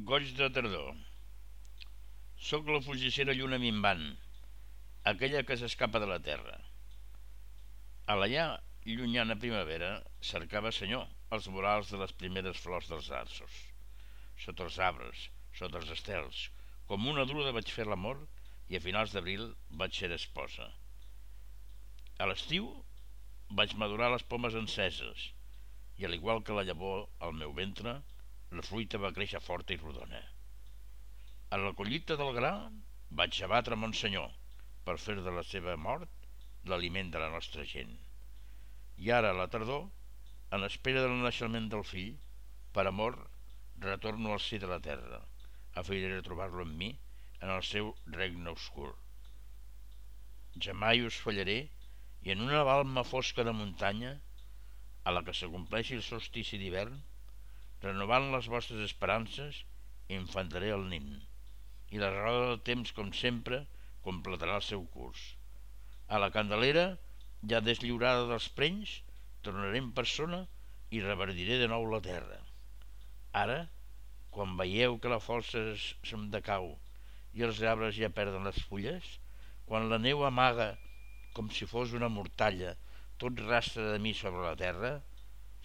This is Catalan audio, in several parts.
Goig de tardor. Soc la fugissera lluna minvant, aquella que s'escapa de la terra. A la ja llunyana primavera cercava senyor els vorals de les primeres flors dels arços. Sota els arbres, sota els estels, com una druda vaig fer l'amor i a finals d'abril vaig ser esposa. A l'estiu vaig madurar les pomes enceses i, al igual que la llavor al meu ventre, la fruita va créixer forta i rodona. A la collita del gra vaig abatre Monsenyor per fer de la seva mort l'aliment de la nostra gent. I ara, a la tardor, en espera del naixement del fill, per amor, retorno al si de la terra, afeiré trobar-lo en mi en el seu regne obscur. Ja mai us fallaré i en una balma fosca de muntanya, a la que s'acompleixi el solstici d'hivern, renovant les vostres esperances, infantaré el nin, i la roda del temps, com sempre, completarà el seu curs. A la Candelera, ja deslliurada dels prenys, tornaré en persona i reverdiré de nou la terra. Ara, quan veieu que la força se'm decau i els arbres ja perden les fulles, quan la neu amaga com si fos una mortalla tot rastre de mi sobre la terra,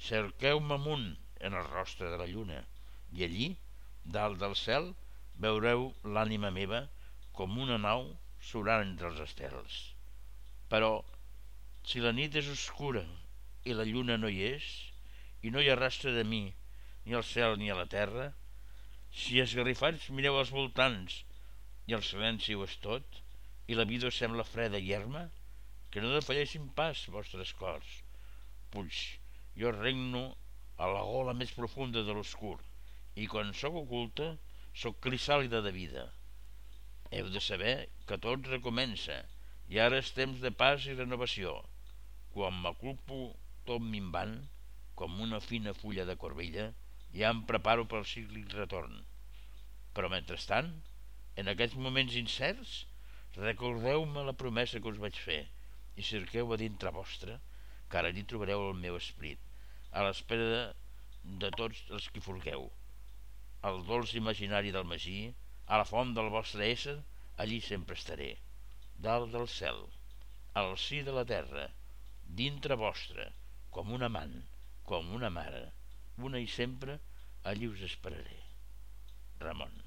cerqueu-me amunt en el rostre de la lluna, i allí, dalt del cel, veureu l'ànima meva com una nau surant entre els estels. Però, si la nit és oscura i la lluna no hi és, i no hi ha rastre de mi, ni al cel ni a la terra, si esgarrifats mireu als voltants i el silenci ho és tot, i la vida sembla freda i erma, que no defalleixin pas vostres cors. Puig, jo regno a la gola més profunda de l'oscur, i quan sóc oculta, sóc crisàlida de vida. Heu de saber que tot recomença, i ara és temps de pas i renovació. Quan m'aculpo tot minvant, com una fina fulla de corbella, ja em preparo pel cíclic retorn. Però mentrestant, en aquests moments incerts, recordeu-me la promesa que us vaig fer i cerqueu a dintre vostre, que ara hi trobareu el meu esperit, a l'espera de, tots els que furgueu. El dolç imaginari del Magí, a la font del vostre ésser, allí sempre estaré, dalt del cel, al si de la terra, dintre vostre, com un amant, com una mare, una i sempre, allí us esperaré. Ramon.